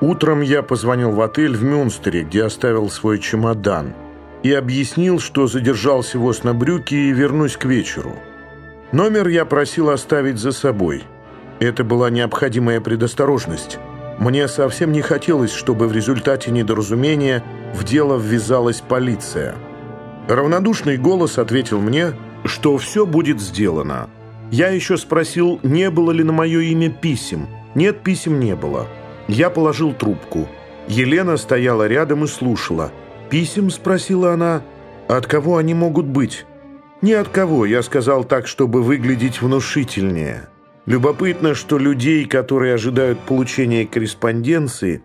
Утром я позвонил в отель в Мюнстере, где оставил свой чемодан, и объяснил, что задержался в Оснобрюке и вернусь к вечеру. Номер я просил оставить за собой. Это была необходимая предосторожность. Мне совсем не хотелось, чтобы в результате недоразумения в дело ввязалась полиция. Равнодушный голос ответил мне, что все будет сделано. Я еще спросил, не было ли на мое имя писем. Нет, писем не было. Я положил трубку. Елена стояла рядом и слушала. «Писем?» – спросила она. «От кого они могут быть?» «Ни от кого», – я сказал так, чтобы выглядеть внушительнее. Любопытно, что людей, которые ожидают получения корреспонденции,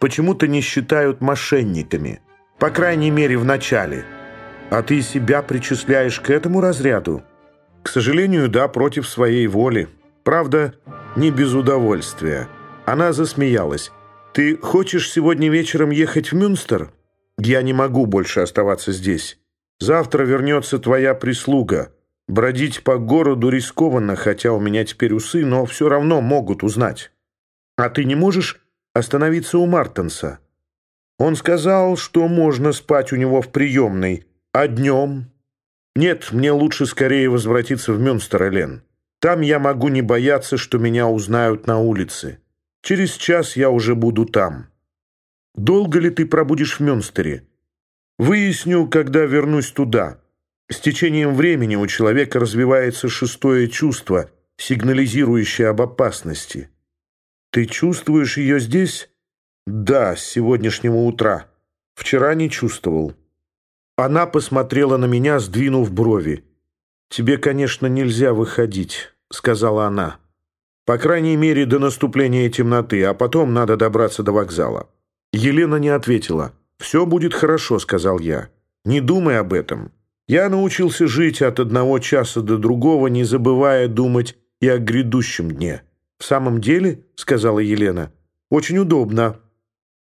почему-то не считают мошенниками. По крайней мере, в начале. А ты себя причисляешь к этому разряду? К сожалению, да, против своей воли. Правда, не без удовольствия. Она засмеялась. «Ты хочешь сегодня вечером ехать в Мюнстер? Я не могу больше оставаться здесь. Завтра вернется твоя прислуга. Бродить по городу рискованно, хотя у меня теперь усы, но все равно могут узнать. А ты не можешь остановиться у Мартенса?» Он сказал, что можно спать у него в приемной, а днем... Нет, мне лучше скорее возвратиться в Мюнстер, Элен. Там я могу не бояться, что меня узнают на улице. Через час я уже буду там. Долго ли ты пробудешь в Мюнстере? Выясню, когда вернусь туда. С течением времени у человека развивается шестое чувство, сигнализирующее об опасности. Ты чувствуешь ее здесь? Да, с сегодняшнего утра. Вчера не чувствовал. Она посмотрела на меня, сдвинув брови. «Тебе, конечно, нельзя выходить», — сказала она. По крайней мере, до наступления темноты, а потом надо добраться до вокзала. Елена не ответила. «Все будет хорошо», — сказал я. «Не думай об этом. Я научился жить от одного часа до другого, не забывая думать и о грядущем дне». «В самом деле», — сказала Елена, — «очень удобно».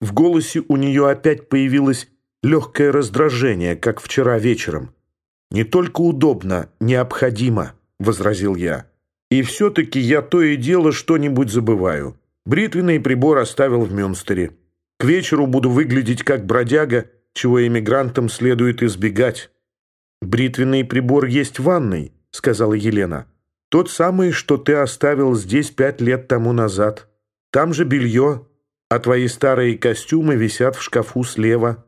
В голосе у нее опять появилось легкое раздражение, как вчера вечером. «Не только удобно, необходимо», — возразил я. И все-таки я то и дело что-нибудь забываю. Бритвенный прибор оставил в Мюнстере. К вечеру буду выглядеть как бродяга, чего эмигрантам следует избегать. «Бритвенный прибор есть в ванной», — сказала Елена. «Тот самый, что ты оставил здесь пять лет тому назад. Там же белье, а твои старые костюмы висят в шкафу слева».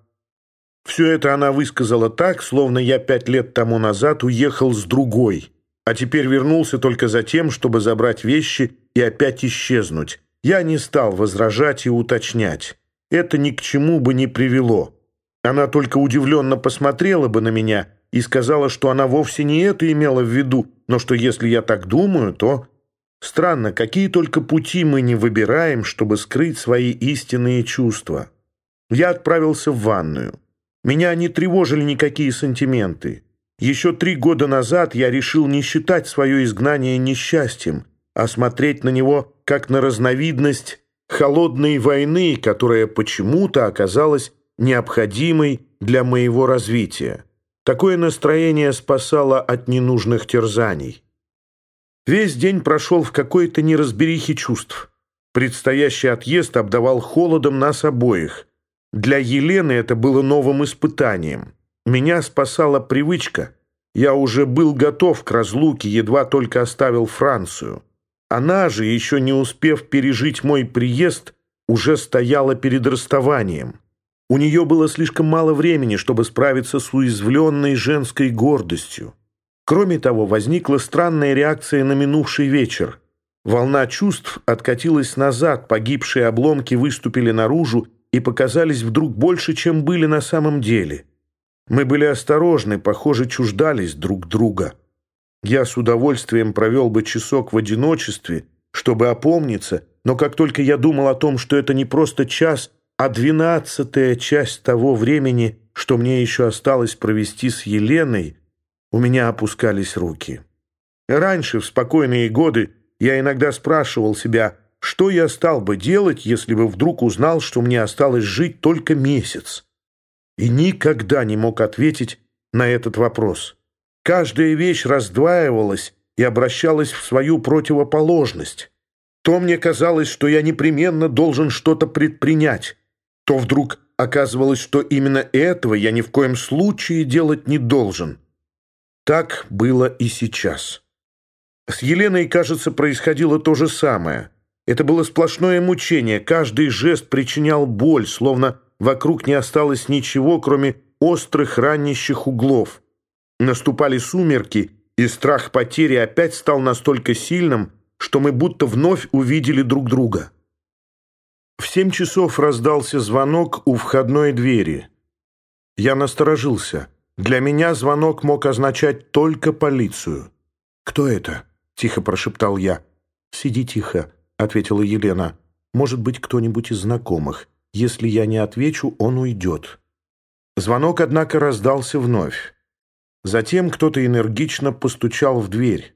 Все это она высказала так, словно я пять лет тому назад уехал с другой а теперь вернулся только за тем, чтобы забрать вещи и опять исчезнуть. Я не стал возражать и уточнять. Это ни к чему бы не привело. Она только удивленно посмотрела бы на меня и сказала, что она вовсе не это имела в виду, но что если я так думаю, то... Странно, какие только пути мы не выбираем, чтобы скрыть свои истинные чувства. Я отправился в ванную. Меня не тревожили никакие сантименты. Еще три года назад я решил не считать свое изгнание несчастьем, а смотреть на него как на разновидность холодной войны, которая почему-то оказалась необходимой для моего развития. Такое настроение спасало от ненужных терзаний. Весь день прошел в какой-то неразберихе чувств. Предстоящий отъезд обдавал холодом нас обоих. Для Елены это было новым испытанием. Меня спасала привычка. Я уже был готов к разлуке, едва только оставил Францию. Она же, еще не успев пережить мой приезд, уже стояла перед расставанием. У нее было слишком мало времени, чтобы справиться с уязвленной женской гордостью. Кроме того, возникла странная реакция на минувший вечер. Волна чувств откатилась назад, погибшие обломки выступили наружу и показались вдруг больше, чем были на самом деле. Мы были осторожны, похоже, чуждались друг друга. Я с удовольствием провел бы часок в одиночестве, чтобы опомниться, но как только я думал о том, что это не просто час, а двенадцатая часть того времени, что мне еще осталось провести с Еленой, у меня опускались руки. Раньше, в спокойные годы, я иногда спрашивал себя, что я стал бы делать, если бы вдруг узнал, что мне осталось жить только месяц и никогда не мог ответить на этот вопрос. Каждая вещь раздваивалась и обращалась в свою противоположность. То мне казалось, что я непременно должен что-то предпринять, то вдруг оказывалось, что именно этого я ни в коем случае делать не должен. Так было и сейчас. С Еленой, кажется, происходило то же самое. Это было сплошное мучение, каждый жест причинял боль, словно вокруг не осталось ничего, кроме острых ранящих углов. Наступали сумерки, и страх потери опять стал настолько сильным, что мы будто вновь увидели друг друга. В семь часов раздался звонок у входной двери. Я насторожился. Для меня звонок мог означать только полицию. «Кто это?» — тихо прошептал я. «Сиди тихо», — ответила Елена. «Может быть, кто-нибудь из знакомых. Если я не отвечу, он уйдет». Звонок, однако, раздался вновь. Затем кто-то энергично постучал в дверь.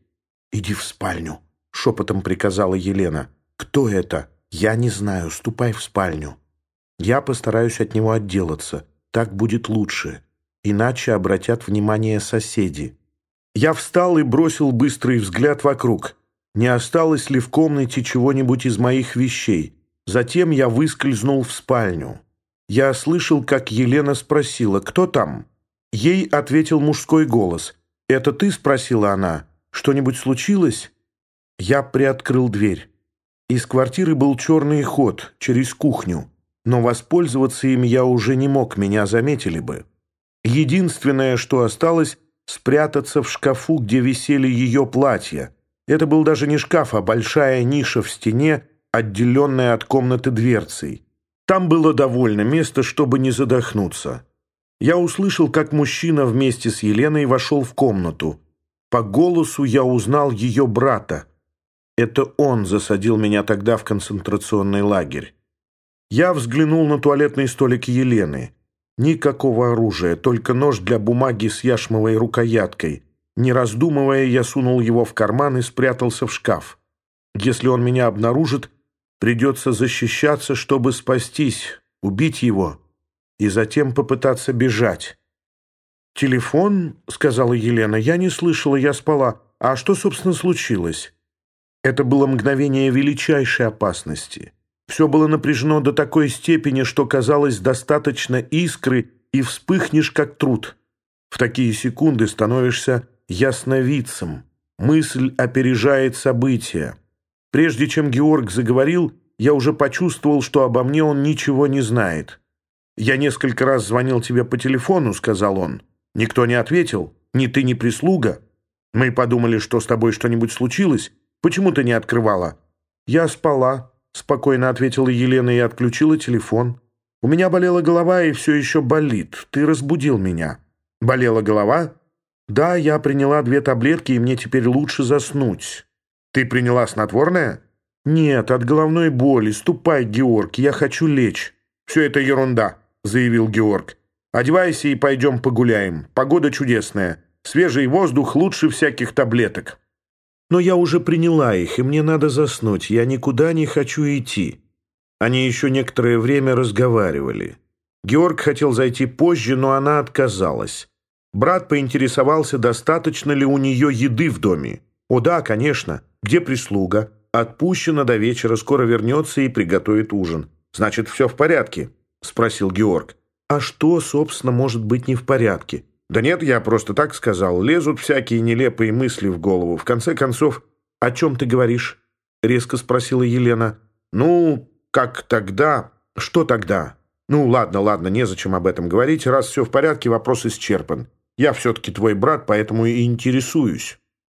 «Иди в спальню», — шепотом приказала Елена. «Кто это?» «Я не знаю. Ступай в спальню. Я постараюсь от него отделаться. Так будет лучше. Иначе обратят внимание соседи». Я встал и бросил быстрый взгляд вокруг. Не осталось ли в комнате чего-нибудь из моих вещей? Затем я выскользнул в спальню. Я слышал, как Елена спросила, кто там? Ей ответил мужской голос. «Это ты?» — спросила она. «Что-нибудь случилось?» Я приоткрыл дверь. Из квартиры был черный ход через кухню, но воспользоваться им я уже не мог, меня заметили бы. Единственное, что осталось, спрятаться в шкафу, где висели ее платья. Это был даже не шкаф, а большая ниша в стене, отделенная от комнаты дверцей. Там было довольно места, чтобы не задохнуться. Я услышал, как мужчина вместе с Еленой вошел в комнату. По голосу я узнал ее брата. Это он засадил меня тогда в концентрационный лагерь. Я взглянул на туалетный столик Елены. Никакого оружия, только нож для бумаги с яшмовой рукояткой. Не раздумывая, я сунул его в карман и спрятался в шкаф. Если он меня обнаружит, придется защищаться, чтобы спастись, убить его и затем попытаться бежать. «Телефон?» — сказала Елена. «Я не слышала, я спала. А что, собственно, случилось?» Это было мгновение величайшей опасности. Все было напряжено до такой степени, что казалось достаточно искры, и вспыхнешь, как труд. В такие секунды становишься ясновидцем. Мысль опережает события. Прежде чем Георг заговорил, я уже почувствовал, что обо мне он ничего не знает. «Я несколько раз звонил тебе по телефону», — сказал он. «Никто не ответил. Ни ты, ни прислуга. Мы подумали, что с тобой что-нибудь случилось. Почему ты не открывала?» «Я спала», — спокойно ответила Елена и отключила телефон. «У меня болела голова и все еще болит. Ты разбудил меня». «Болела голова?» «Да, я приняла две таблетки, и мне теперь лучше заснуть». «Ты приняла снотворное?» «Нет, от головной боли. Ступай, Георг, я хочу лечь». «Все это ерунда», — заявил Георг. «Одевайся и пойдем погуляем. Погода чудесная. Свежий воздух лучше всяких таблеток». Но я уже приняла их, и мне надо заснуть. Я никуда не хочу идти». Они еще некоторое время разговаривали. Георг хотел зайти позже, но она отказалась. Брат поинтересовался, достаточно ли у нее еды в доме. «О да, конечно. Где прислуга? Отпущена до вечера, скоро вернется и приготовит ужин. Значит, все в порядке?» — спросил Георг. «А что, собственно, может быть не в порядке?» «Да нет, я просто так сказал. Лезут всякие нелепые мысли в голову. В конце концов, о чем ты говоришь?» — резко спросила Елена. «Ну, как тогда? Что тогда?» «Ну, ладно, ладно, незачем об этом говорить. Раз все в порядке, вопрос исчерпан. Я все-таки твой брат, поэтому и интересуюсь».